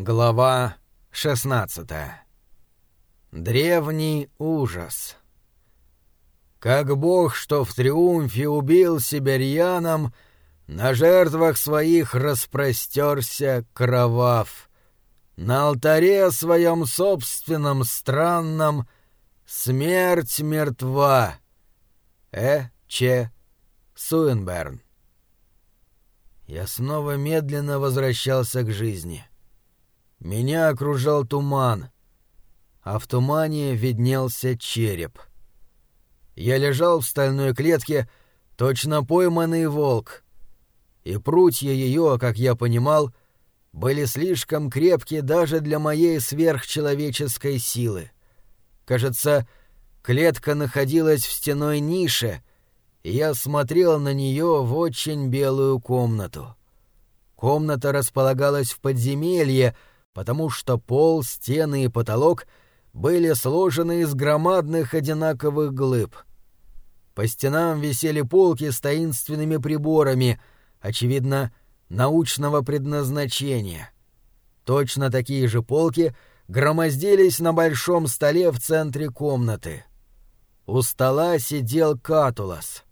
Глава 16 Древний ужас Как бог, что в триумфе убил сибирьяном, на жертвах своих распростерся кровав. На алтаре своем собственном странном смерть мертва. Э. Ч. Суинберн Я снова медленно возвращался к жизни. Меня окружал туман, а в тумане виднелся череп. Я лежал в стальной клетке, точно пойманный волк, и прутья ее, как я понимал, были слишком крепкие даже для моей сверхчеловеческой силы. Кажется, клетка находилась в стеной нише, и я смотрел на нее в очень белую комнату. Комната располагалась в подземелье, потому что пол, стены и потолок были сложены из громадных одинаковых глыб. По стенам висели полки с таинственными приборами, очевидно, научного предназначения. Точно такие же полки громоздились на большом столе в центре комнаты. У стола сидел Катулас.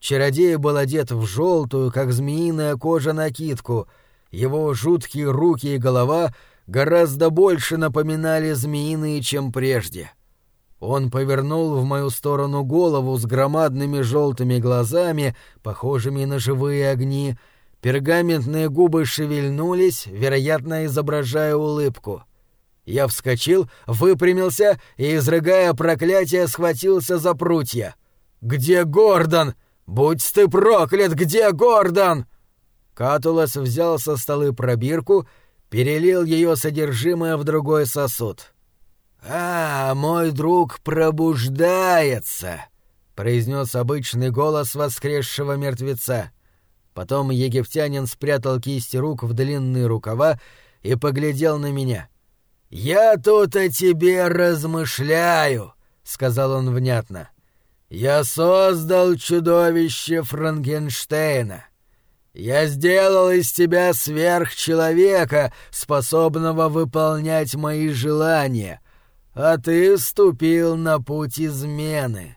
Чародей был одет в желтую, как змеиная кожа, накидку — его жуткие руки и голова гораздо больше напоминали змеиные, чем прежде. Он повернул в мою сторону голову с громадными желтыми глазами, похожими на живые огни. Пергаментные губы шевельнулись, вероятно, изображая улыбку. Я вскочил, выпрямился и, изрыгая проклятие, схватился за прутья. «Где Гордон? Будь ты проклят, где Гордон?» Катулас взял со столы пробирку, перелил ее содержимое в другой сосуд. «А, мой друг пробуждается!» — произнес обычный голос воскресшего мертвеца. Потом египтянин спрятал кисти рук в длинные рукава и поглядел на меня. «Я тут о тебе размышляю», — сказал он внятно. «Я создал чудовище Франкенштейна. Я сделал из тебя сверхчеловека, способного выполнять мои желания, а ты ступил на путь измены.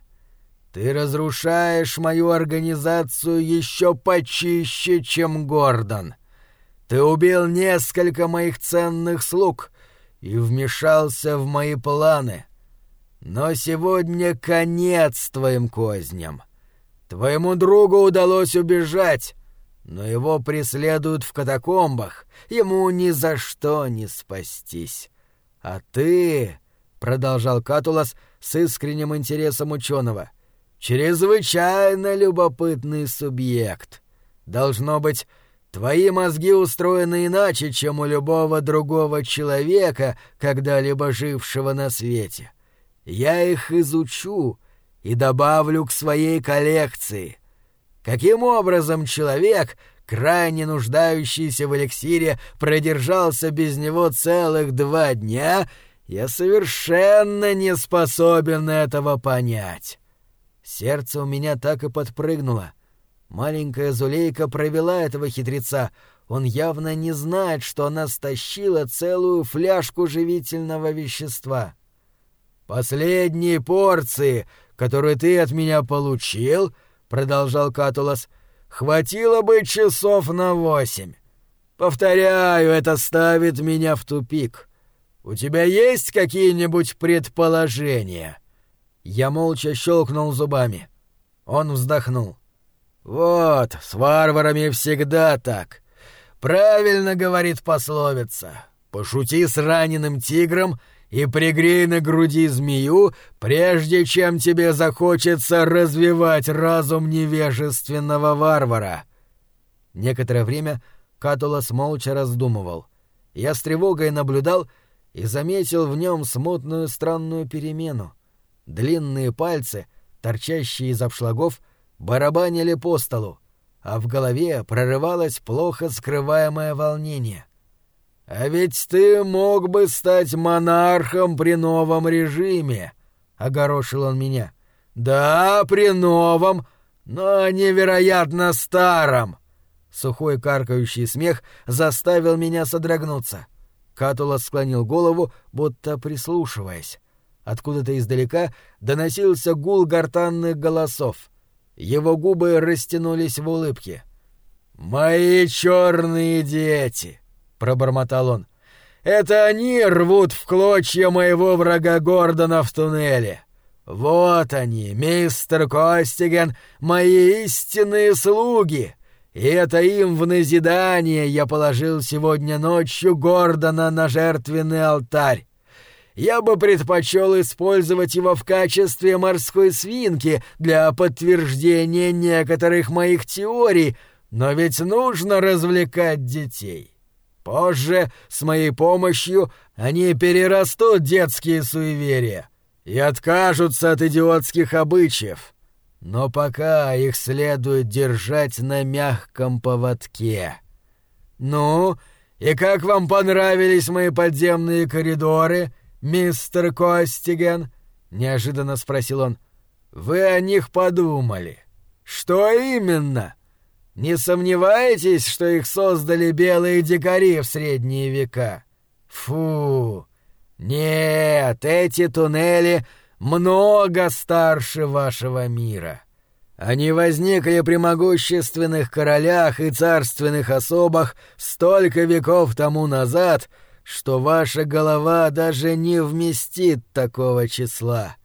Ты разрушаешь мою организацию еще почище, чем Гордон. Ты убил несколько моих ценных слуг и вмешался в мои планы. Но сегодня конец твоим козням. Твоему другу удалось убежать, но его преследуют в катакомбах, ему ни за что не спастись. А ты, — продолжал Катулас с искренним интересом ученого, — чрезвычайно любопытный субъект. Должно быть, твои мозги устроены иначе, чем у любого другого человека, когда-либо жившего на свете. Я их изучу и добавлю к своей коллекции — Каким образом человек, крайне нуждающийся в эликсире, продержался без него целых два дня, я совершенно не способен этого понять. Сердце у меня так и подпрыгнуло. Маленькая Зулейка провела этого хитреца. Он явно не знает, что она стащила целую фляжку живительного вещества. «Последние порции, которые ты от меня получил», — продолжал Катулас, — «хватило бы часов на восемь. Повторяю, это ставит меня в тупик. У тебя есть какие-нибудь предположения?» Я молча щелкнул зубами. Он вздохнул. «Вот, с варварами всегда так. Правильно говорит пословица. Пошути с раненым тигром — и пригрей на груди змею, прежде чем тебе захочется развивать разум невежественного варвара». Некоторое время Катулас молча раздумывал. Я с тревогой наблюдал и заметил в нем смутную странную перемену. Длинные пальцы, торчащие из обшлагов, барабанили по столу, а в голове прорывалось плохо скрываемое волнение — «А ведь ты мог бы стать монархом при новом режиме», — огорошил он меня. «Да, при новом, но невероятно старом». Сухой каркающий смех заставил меня содрогнуться. Катула склонил голову, будто прислушиваясь. Откуда-то издалека доносился гул гортанных голосов. Его губы растянулись в улыбке. «Мои черные дети!» — пробормотал он. «Это они рвут в клочья моего врага Гордона в туннеле. Вот они, мистер Костиген, мои истинные слуги!» И это им в назидание я положил сегодня ночью Гордона на жертвенный алтарь. Я бы предпочел использовать его в качестве морской свинки для подтверждения некоторых моих теорий, но ведь нужно развлекать детей. Позже, с моей помощью, они перерастут детские суеверия и откажутся от идиотских обычаев. Но пока их следует держать на мягком поводке. Ну, и как вам понравились мои подземные коридоры, мистер Костиген? неожиданно спросил он. Вы о них подумали? Что именно? Не сомневаетесь, что их создали белые дикари в средние века? Фу. Нет, эти туннели много старше вашего мира. Они возникли при могущественных королях и царственных особах столько веков тому назад, что ваша голова даже не вместит такого числа.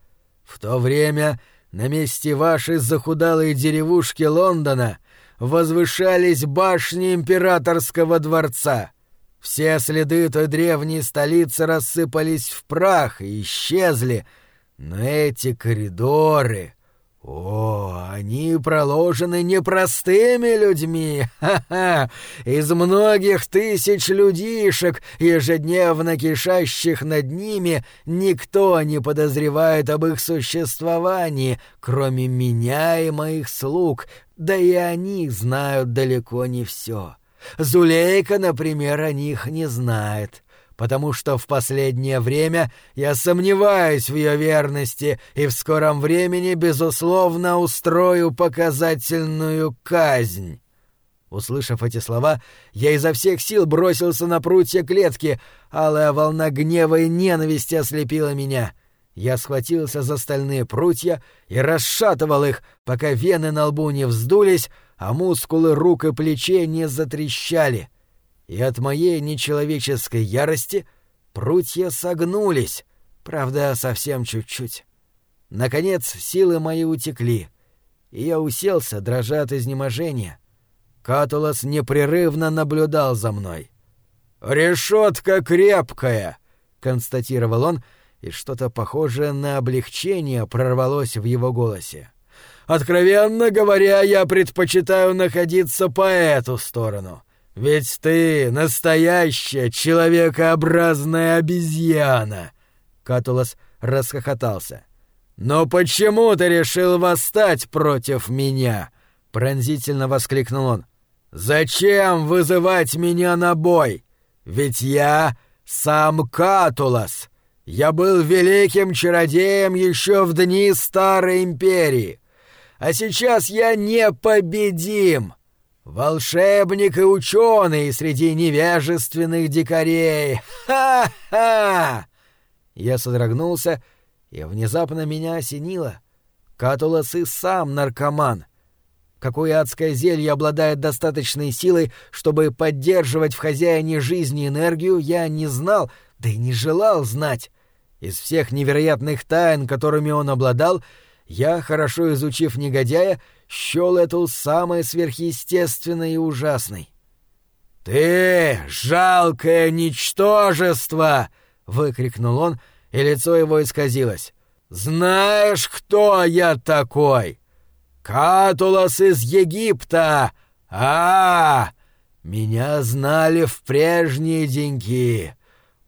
В то время на месте вашей захудалой деревушки Лондона возвышались башни императорского дворца. Все следы той древней столицы рассыпались в прах и исчезли — но эти коридоры... О, они проложены непростыми людьми, ха-ха, из многих тысяч людишек, ежедневно кишащих над ними, никто не подозревает об их существовании, кроме меня и моих слуг, да и они знают далеко не все. Зулейка, например, о них не знает потому что в последнее время я сомневаюсь в ее верности и в скором времени, безусловно, устрою показательную казнь». Услышав эти слова, я изо всех сил бросился на прутья клетки, алая волна гнева и ненависти ослепила меня. Я схватился за стальные прутья и расшатывал их, пока вены на лбу не вздулись, а мускулы рук и плечей не затрещали — и от моей нечеловеческой ярости прутья согнулись, правда, совсем чуть-чуть. Наконец силы мои утекли, и я уселся, дрожа от изнеможения. Катулос непрерывно наблюдал за мной. «Решетка крепкая!» — констатировал он, и что-то похожее на облегчение прорвалось в его голосе. «Откровенно говоря, я предпочитаю находиться по эту сторону. Ведь ты настоящая человекообразная обезьяна!» Катулас расхохотался. «Но почему ты решил восстать против меня?» — пронзительно воскликнул он. «Зачем вызывать меня на бой? Ведь я сам Катулас. Я был великим чародеем еще в дни Старой Империи. А сейчас я непобедим!» Волшебник и ученый среди невежественных дикарей! Ха-ха!» Я содрогнулся, и внезапно меня осенило. Катулас и сам наркоман. Какое адское зелье обладает достаточной силой, чтобы поддерживать в хозяине жизни энергию, я не знал, да и не желал знать. Из всех невероятных тайн, которыми он обладал, я, хорошо изучив негодяя, счел эту самой сверхъестественной и ужасной. «Ты жалкое ничтожество!» — выкрикнул он, и лицо его исказилось. «Знаешь, кто я такой? Катулас из Египта! а, -а, -а! Меня знали в прежние деньги!»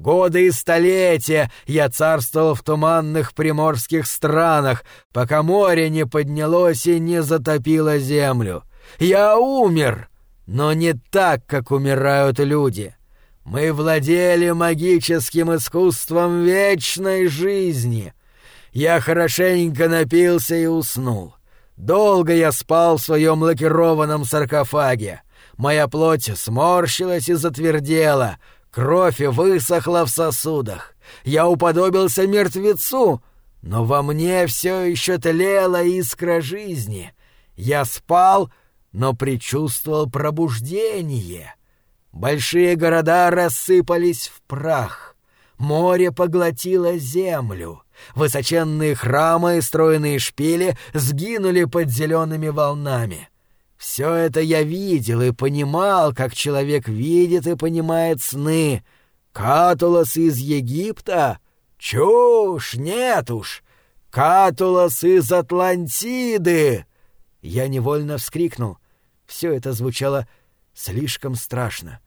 Годы и столетия я царствовал в туманных приморских странах, пока море не поднялось и не затопило землю. Я умер, но не так, как умирают люди. Мы владели магическим искусством вечной жизни. Я хорошенько напился и уснул. Долго я спал в своем лакированном саркофаге. Моя плоть сморщилась и затвердела — Кровь высохла в сосудах. Я уподобился мертвецу, но во мне все еще тлела искра жизни. Я спал, но предчувствовал пробуждение. Большие города рассыпались в прах. Море поглотило землю. Высоченные храмы и стройные шпили сгинули под зелеными волнами. Все это я видел и понимал, как человек видит и понимает сны. Катулас из Египта? Чушь, нет уж. Катулас из Атлантиды! Я невольно вскрикнул. Все это звучало слишком страшно.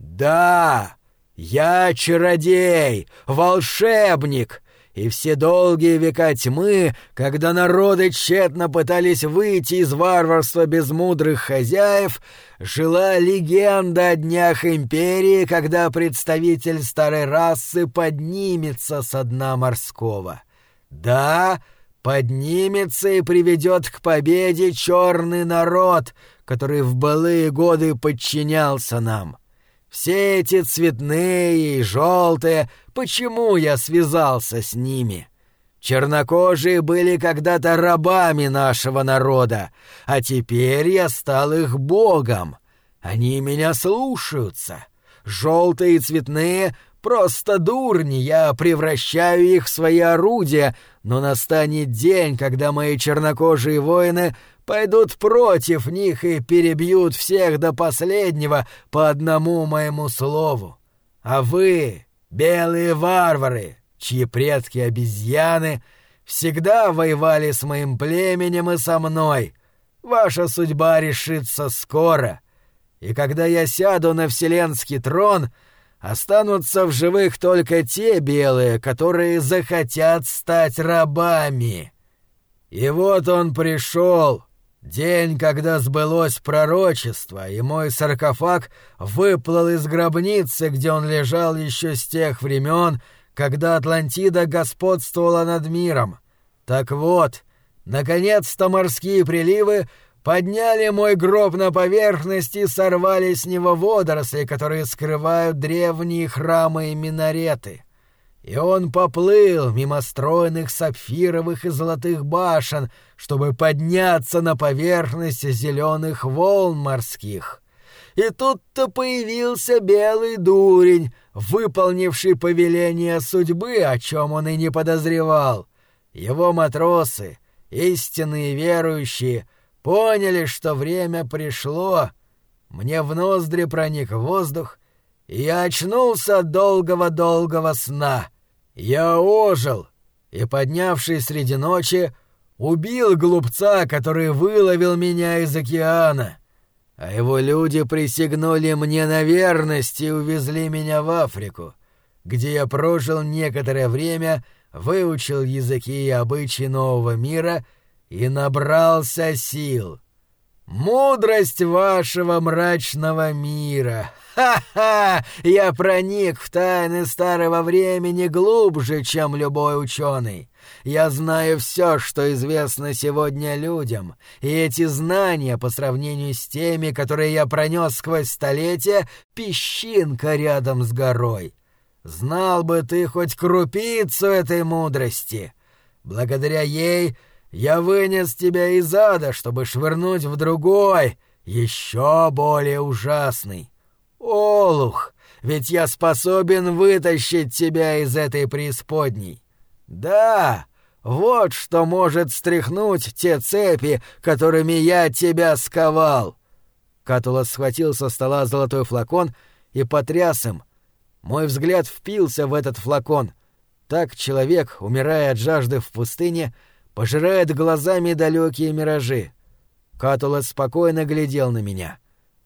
«Да! Я чародей! Волшебник! И все долгие века тьмы, когда народы тщетно пытались выйти из варварства без мудрых хозяев, жила легенда о днях империи, когда представитель старой расы поднимется со дна морского. Да, поднимется и приведет к победе черный народ, который в былые годы подчинялся нам. Все эти цветные и желтые, почему я связался с ними? Чернокожие были когда-то рабами нашего народа, а теперь я стал их богом. Они меня слушаются. Желтые и цветные — просто дурни, я превращаю их в свои орудия, но настанет день, когда мои чернокожие воины пойдут против них и перебьют всех до последнего по одному моему слову. А вы, белые варвары, чьи предки обезьяны, всегда воевали с моим племенем и со мной. Ваша судьба решится скоро, и когда я сяду на вселенский трон, останутся в живых только те белые, которые захотят стать рабами. И вот он пришел, День, когда сбылось пророчество, и мой саркофаг выплыл из гробницы, где он лежал еще с тех времен, когда Атлантида господствовала над миром. Так вот, наконец-то морские приливы подняли мой гроб на поверхность и сорвали с него водоросли, которые скрывают древние храмы и минареты и он поплыл мимо стройных сапфировых и золотых башен, чтобы подняться на поверхность зеленых волн морских. И тут-то появился белый дурень, выполнивший повеление судьбы, о чем он и не подозревал. Его матросы, истинные верующие, поняли, что время пришло. Мне в ноздри проник воздух, я очнулся от долгого-долгого сна. Я ожил и, поднявшись среди ночи, убил глупца, который выловил меня из океана. А его люди присягнули мне на верность и увезли меня в Африку, где я прожил некоторое время, выучил языки и обычаи нового мира и набрался сил. Мудрость вашего мрачного мира! Ха-ха! Я проник в тайны старого времени глубже, чем любой ученый. Я знаю все, что известно сегодня людям, и эти знания, по сравнению с теми, которые я пронес сквозь столетия, песчинка рядом с горой. Знал бы ты хоть крупицу этой мудрости. Благодаря ей я вынес тебя из ада, чтобы швырнуть в другой, еще более ужасный. Олух, ведь я способен вытащить тебя из этой преисподней. Да, вот что может стряхнуть те цепи, которыми я тебя сковал. Катулас схватил со стола золотой флакон и потряс им. Мой взгляд впился в этот флакон. Так человек, умирая от жажды в пустыне, — пожирает глазами далекие миражи. Катулас спокойно глядел на меня.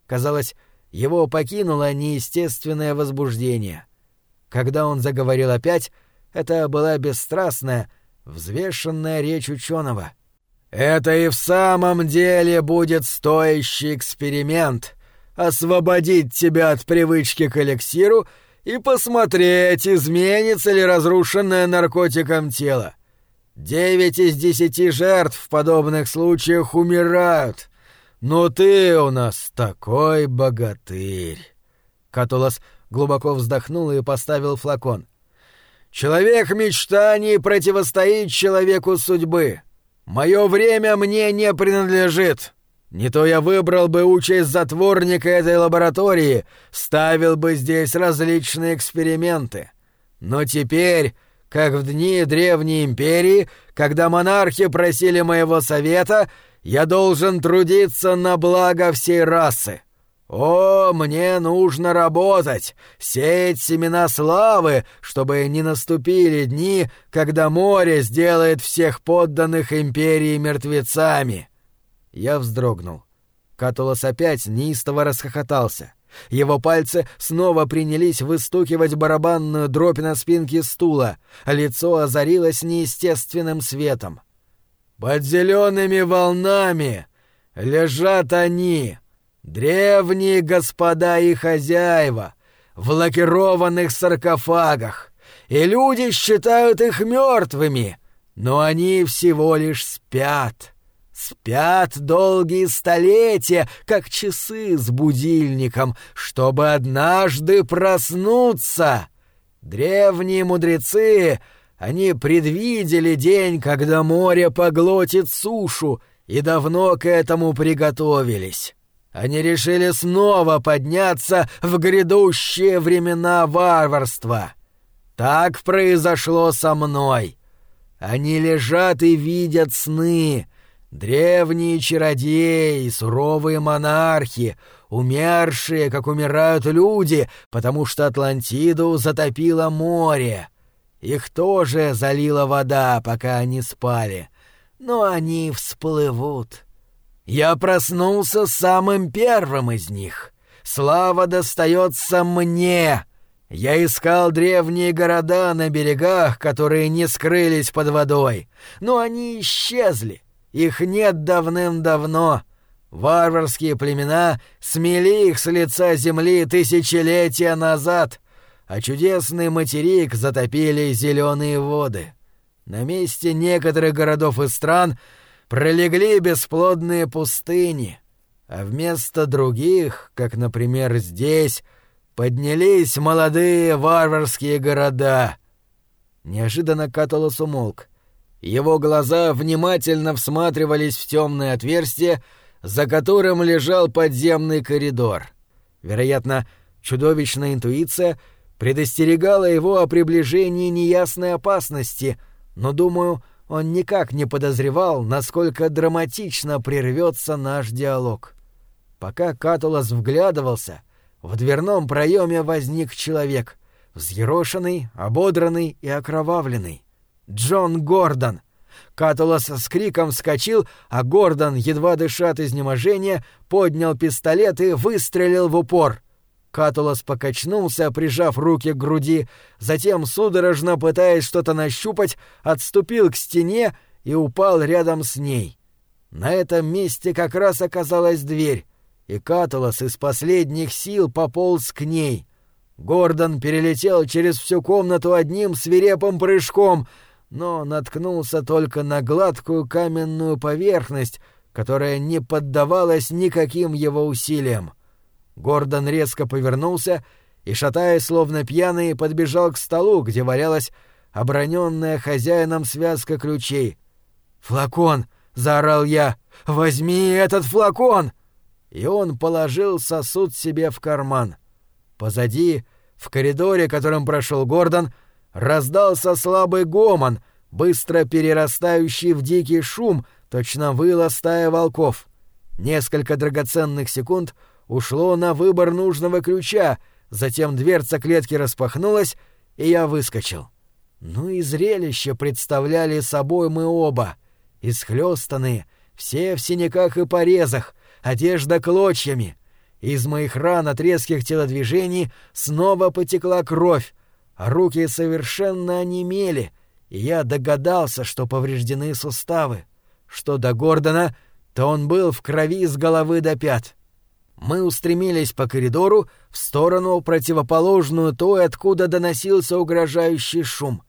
Казалось, его покинуло неестественное возбуждение. Когда он заговорил опять, это была бесстрастная, взвешенная речь ученого. «Это и в самом деле будет стоящий эксперимент — освободить тебя от привычки к эликсиру и посмотреть, изменится ли разрушенное наркотиком тело. Девять из десяти жертв в подобных случаях умирают. Но ты у нас такой богатырь. Катулас глубоко вздохнул и поставил флакон. «Человек мечтаний противостоит человеку судьбы. Мое время мне не принадлежит. Не то я выбрал бы участь затворника этой лаборатории, ставил бы здесь различные эксперименты. Но теперь, как в дни Древней Империи, когда монархи просили моего совета, я должен трудиться на благо всей расы. О, мне нужно работать, сеять семена славы, чтобы не наступили дни, когда море сделает всех подданных империи мертвецами. Я вздрогнул. Катулос опять неистово расхохотался. Его пальцы снова принялись выстукивать барабанную дробь на спинке стула, лицо озарилось неестественным светом. «Под зелеными волнами лежат они!» Древние господа и хозяева в лакированных саркофагах, и люди считают их мертвыми, но они всего лишь спят. Спят долгие столетия, как часы с будильником, чтобы однажды проснуться. Древние мудрецы, они предвидели день, когда море поглотит сушу, и давно к этому приготовились. Они решили снова подняться в грядущие времена варварства. Так произошло со мной. Они лежат и видят сны. Древние чародеи, суровые монархи, умершие, как умирают люди, потому что Атлантиду затопило море. Их тоже залила вода, пока они спали. Но они всплывут. Я проснулся самым первым из них. Слава достается мне. Я искал древние города на берегах, которые не скрылись под водой, но они исчезли. Их нет давным-давно. Варварские племена смели их с лица земли тысячелетия назад, а чудесный материк затопили зеленые воды. На месте некоторых городов и стран — пролегли бесплодные пустыни, а вместо других, как, например, здесь, поднялись молодые варварские города. Неожиданно Каталос умолк. Его глаза внимательно всматривались в темное отверстие, за которым лежал подземный коридор. Вероятно, чудовищная интуиция предостерегала его о приближении неясной опасности, но, думаю, он никак не подозревал, насколько драматично прервется наш диалог. Пока Катулас вглядывался, в дверном проеме возник человек, взъерошенный, ободранный и окровавленный. Джон Гордон. Катулас с криком вскочил, а Гордон, едва дыша от изнеможения, поднял пистолет и выстрелил в упор. Катулас покачнулся, прижав руки к груди, затем, судорожно пытаясь что-то нащупать, отступил к стене и упал рядом с ней. На этом месте как раз оказалась дверь, и Катулас из последних сил пополз к ней. Гордон перелетел через всю комнату одним свирепым прыжком, но наткнулся только на гладкую каменную поверхность, которая не поддавалась никаким его усилиям. Гордон резко повернулся и, шатаясь словно пьяный, подбежал к столу, где валялась оброненная хозяином связка ключей. «Флакон!» — заорал я. «Возьми этот флакон!» И он положил сосуд себе в карман. Позади, в коридоре, которым прошел Гордон, раздался слабый гомон, быстро перерастающий в дикий шум, точно выла стая волков. Несколько драгоценных секунд — ушло на выбор нужного ключа, затем дверца клетки распахнулась, и я выскочил. Ну и зрелище представляли собой мы оба. Исхлёстанные, все в синяках и порезах, одежда клочьями. Из моих ран от резких телодвижений снова потекла кровь, руки совершенно онемели, и я догадался, что повреждены суставы. Что до Гордона, то он был в крови с головы до пят. Мы устремились по коридору в сторону, противоположную той, откуда доносился угрожающий шум.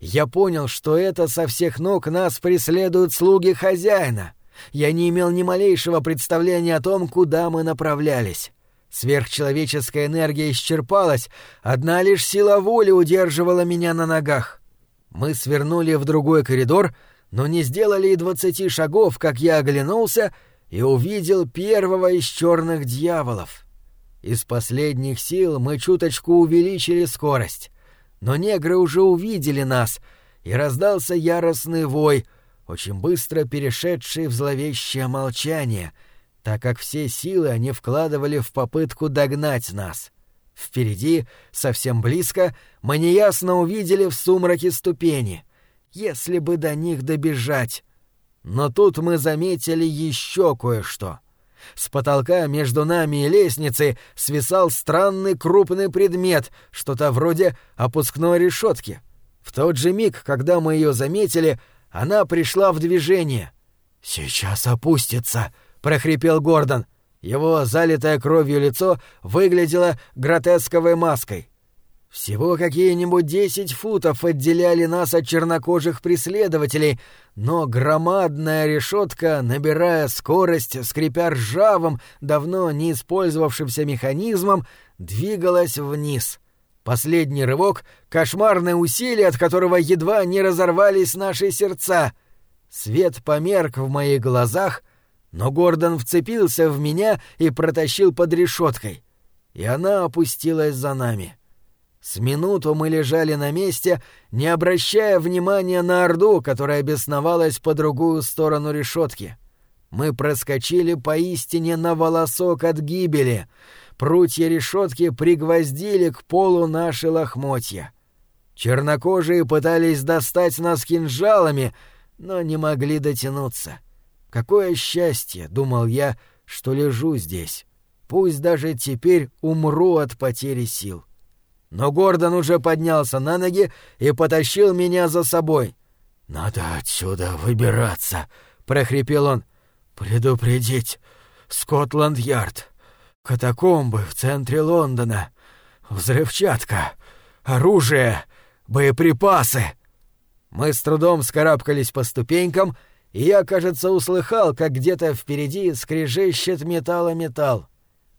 Я понял, что это со всех ног нас преследуют слуги хозяина. Я не имел ни малейшего представления о том, куда мы направлялись. Сверхчеловеческая энергия исчерпалась, одна лишь сила воли удерживала меня на ногах. Мы свернули в другой коридор, но не сделали и двадцати шагов, как я оглянулся и увидел первого из черных дьяволов. Из последних сил мы чуточку увеличили скорость, но негры уже увидели нас, и раздался яростный вой, очень быстро перешедший в зловещее молчание, так как все силы они вкладывали в попытку догнать нас. Впереди, совсем близко, мы неясно увидели в сумраке ступени. Если бы до них добежать. Но тут мы заметили еще кое-что — с потолка между нами и лестницей свисал странный крупный предмет, что-то вроде опускной решетки. В тот же миг, когда мы ее заметили, она пришла в движение. «Сейчас опустится», — прохрипел Гордон. Его залитое кровью лицо выглядело гротесковой маской. Всего какие-нибудь десять футов отделяли нас от чернокожих преследователей, но громадная решетка, набирая скорость, скрипя ржавым, давно не использовавшимся механизмом, двигалась вниз. Последний рывок — кошмарное усилие, от которого едва не разорвались наши сердца. Свет померк в моих глазах, но Гордон вцепился в меня и протащил под решеткой, и она опустилась за нами. — с минуту мы лежали на месте, не обращая внимания на Орду, которая бесновалась по другую сторону решетки. Мы проскочили поистине на волосок от гибели. Прутья решетки пригвоздили к полу наши лохмотья. Чернокожие пытались достать нас кинжалами, но не могли дотянуться. Какое счастье, думал я, что лежу здесь. Пусть даже теперь умру от потери сил. Но Гордон уже поднялся на ноги и потащил меня за собой. «Надо отсюда выбираться», — прохрипел он. «Предупредить. Скотланд-Ярд. Катакомбы в центре Лондона. Взрывчатка. Оружие. Боеприпасы». Мы с трудом скарабкались по ступенькам, я, кажется, услыхал, как где-то впереди скрежещет металла-металл.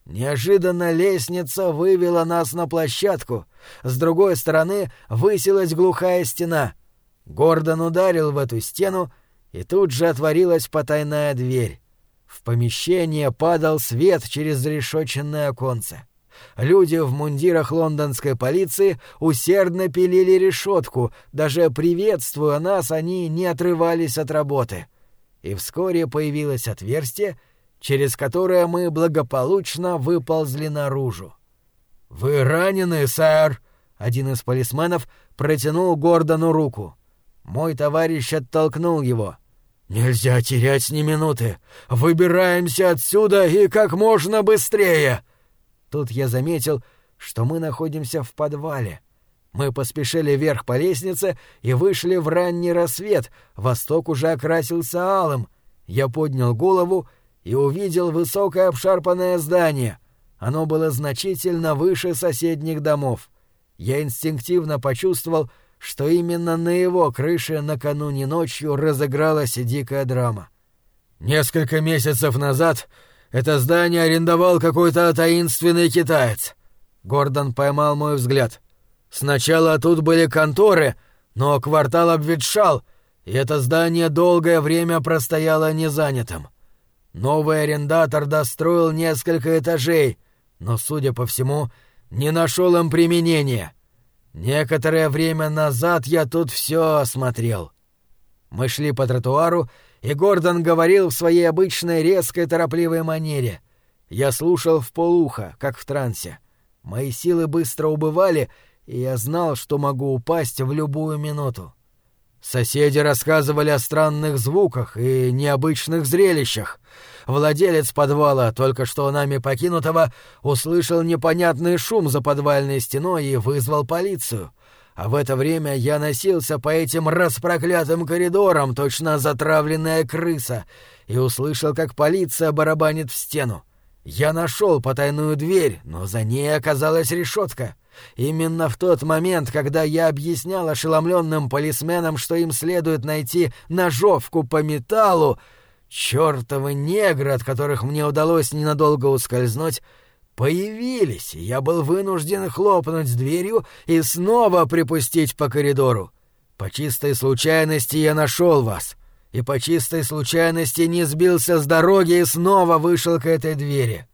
Неожиданно лестница вывела нас на площадку. С другой стороны высилась глухая стена. Гордон ударил в эту стену, и тут же отворилась потайная дверь. В помещение падал свет через решетченное оконце. Люди в мундирах лондонской полиции усердно пилили решетку, даже приветствуя нас, они не отрывались от работы. И вскоре появилось отверстие, через которое мы благополучно выползли наружу. «Вы ранены, сэр?» — один из полисменов протянул Гордону руку. Мой товарищ оттолкнул его. «Нельзя терять ни минуты! Выбираемся отсюда и как можно быстрее!» Тут я заметил, что мы находимся в подвале. Мы поспешили вверх по лестнице и вышли в ранний рассвет, восток уже окрасился алым. Я поднял голову и увидел высокое обшарпанное здание. Оно было значительно выше соседних домов. Я инстинктивно почувствовал, что именно на его крыше накануне ночью разыгралась дикая драма. Несколько месяцев назад это здание арендовал какой-то таинственный китаец. Гордон поймал мой взгляд. Сначала тут были конторы, но квартал обветшал, и это здание долгое время простояло незанятым. Новый арендатор достроил несколько этажей, но, судя по всему, не нашел им применения. Некоторое время назад я тут все осмотрел. Мы шли по тротуару, Гордон говорил в своей обычной резкой торопливой манере. Я слушал в полуха, как в трансе. Мои силы быстро убывали, и я знал, что могу упасть в любую минуту. Соседи рассказывали о странных звуках и необычных зрелищах. Владелец подвала, только что нами покинутого, услышал непонятный шум за подвальной стеной и вызвал полицию. А в это время я носился по этим распроклятым коридорам, точно затравленная крыса, и услышал, как полиция барабанит в стену. Я нашел потайную дверь, но за ней оказалась решетка. Именно в тот момент, когда я объяснял ошеломленным полисменам, что им следует найти ножовку по металлу, чертовы негры, от которых мне удалось ненадолго ускользнуть, появились, я был вынужден хлопнуть дверью и снова припустить по коридору. По чистой случайности я нашел вас, и по чистой случайности не сбился с дороги и снова вышел к этой двери.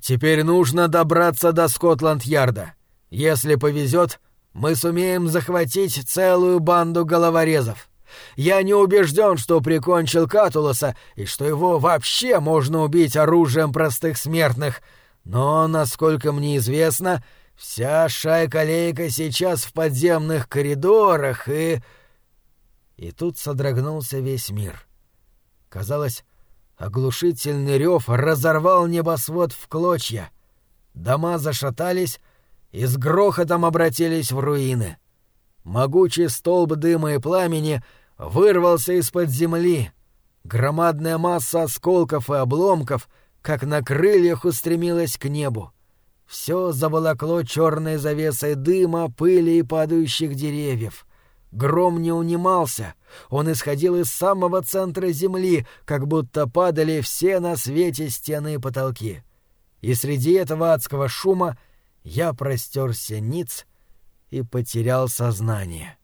Теперь нужно добраться до Скотланд-Ярда. Если повезет, мы сумеем захватить целую банду головорезов. Я не убежден, что прикончил Катулоса и что его вообще можно убить оружием простых смертных, но, насколько мне известно, вся шайка-лейка сейчас в подземных коридорах и... И тут содрогнулся весь мир. Казалось, оглушительный рев разорвал небосвод в клочья. Дома зашатались и с грохотом обратились в руины. Могучий столб дыма и пламени вырвался из-под земли. Громадная масса осколков и обломков, как на крыльях, устремилась к небу. Все заволокло черной завесой дыма, пыли и падающих деревьев. Гром не унимался. Он исходил из самого центра земли, как будто падали все на свете стены и потолки. И среди этого адского шума я простерся ниц и потерял сознание.